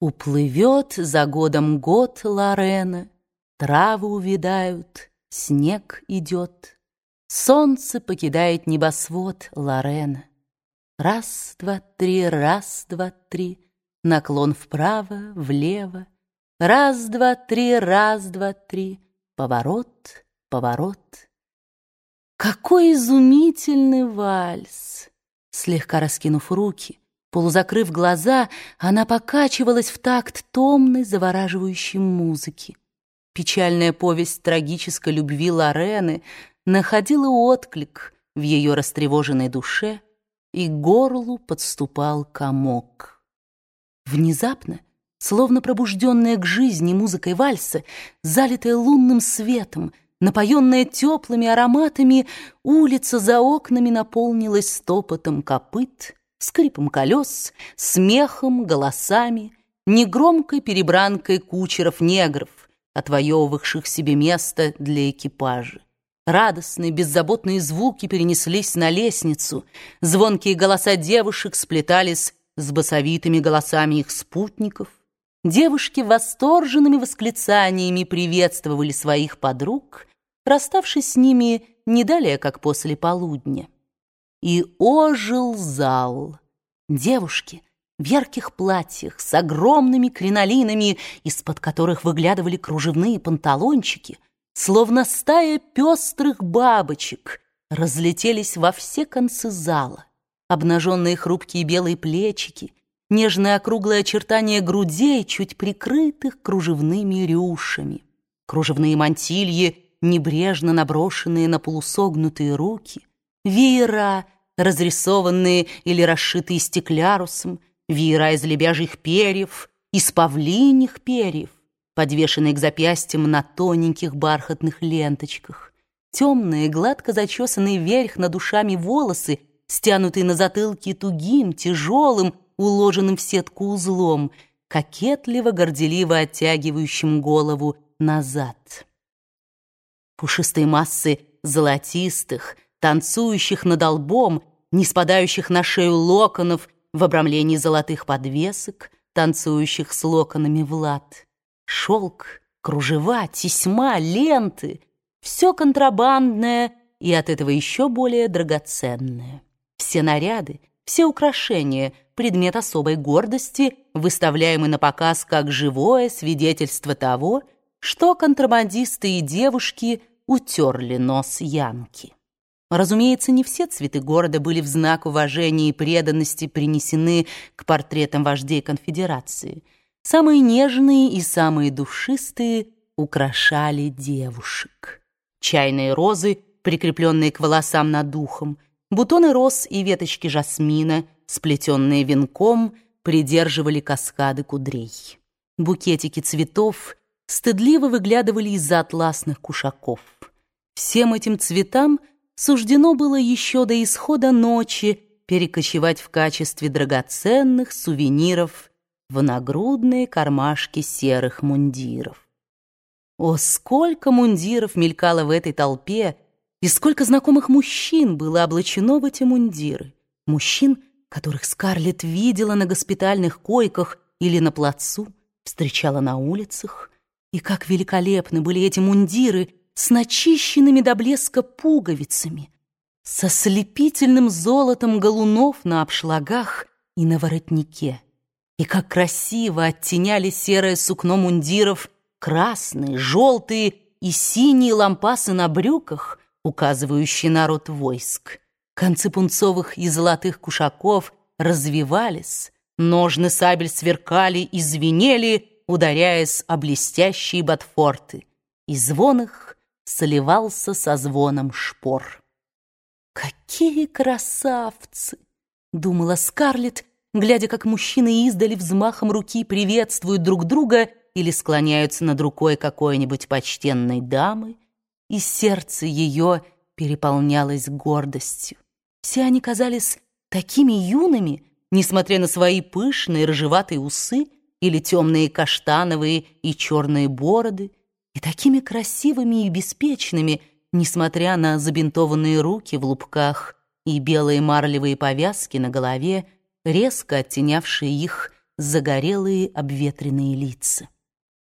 Уплывет за годом год Лорена, Травы увядают, снег идет, Солнце покидает небосвод Лорена. Раз, два, три, раз, два, три, Наклон вправо, влево, Раз, два, три, раз, два, три, Поворот, поворот. Какой изумительный вальс! Слегка раскинув руки, полузакрыв глаза, она покачивалась в такт томной, завораживающей музыки. Печальная повесть трагической любви Лорены находила отклик в ее растревоженной душе, и горлу подступал комок. Внезапно Словно пробужденная к жизни музыкой вальса, залитая лунным светом, напоенная теплыми ароматами, улица за окнами наполнилась стопотом копыт, скрипом колес, смехом, голосами, негромкой перебранкой кучеров-негров, отвоевывавших себе место для экипажа. Радостные, беззаботные звуки перенеслись на лестницу, звонкие голоса девушек сплетались с басовитыми голосами их спутников, Девушки восторженными восклицаниями приветствовали своих подруг, расставшись с ними не далее, как после полудня. И ожил зал. Девушки в ярких платьях с огромными кринолинами, из-под которых выглядывали кружевные панталончики, словно стая пестрых бабочек, разлетелись во все концы зала. Обнаженные хрупкие белые плечики, нежные округлые очертания грудей, чуть прикрытых кружевными рюшами, кружевные мантильи, небрежно наброшенные на полусогнутые руки, веера, разрисованные или расшитые стеклярусом, веера из лебяжьих перьев, из павлиньих перьев, подвешенные к запястьям на тоненьких бархатных ленточках, темные, гладко зачесанные вверх над ушами волосы, стянутые на затылке тугим, тяжелым, уложенным в сетку узлом, кокетливо, горделиво оттягивающим голову назад. Пушистые массы золотистых, танцующих над лбом, не спадающих на шею локонов в обрамлении золотых подвесок, танцующих с локонами в лад. Шелк, кружева, тесьма, ленты — все контрабандное и от этого еще более драгоценное. Все наряды, все украшения — предмет особой гордости, выставляемый на показ как живое свидетельство того, что контрабандисты и девушки утерли нос Янки. Разумеется, не все цветы города были в знак уважения и преданности принесены к портретам вождей конфедерации. Самые нежные и самые душистые украшали девушек. Чайные розы, прикрепленные к волосам над духом, Бутоны роз и веточки жасмина, сплетенные венком, придерживали каскады кудрей. Букетики цветов стыдливо выглядывали из-за атласных кушаков. Всем этим цветам суждено было еще до исхода ночи перекочевать в качестве драгоценных сувениров в нагрудные кармашки серых мундиров. О, сколько мундиров мелькало в этой толпе, и сколько знакомых мужчин было облачено в эти мундиры. Мужчин, которых Скарлетт видела на госпитальных койках или на плацу, встречала на улицах. И как великолепны были эти мундиры с начищенными до блеска пуговицами, со слепительным золотом галунов на обшлагах и на воротнике. И как красиво оттеняли серое сукно мундиров красные, желтые и синие лампасы на брюках — указывающий на род войск. Концы пунцовых и золотых кушаков развивались, ножны сабель сверкали и звенели, ударяясь о блестящие ботфорты, и звон их соливался со звоном шпор. «Какие красавцы!» — думала Скарлетт, глядя, как мужчины издали взмахом руки приветствуют друг друга или склоняются над рукой какой-нибудь почтенной дамы, и сердце ее переполнялось гордостью. Все они казались такими юными, несмотря на свои пышные рыжеватые усы или темные каштановые и черные бороды, и такими красивыми и беспечными, несмотря на забинтованные руки в лупках и белые марлевые повязки на голове, резко оттенявшие их загорелые обветренные лица.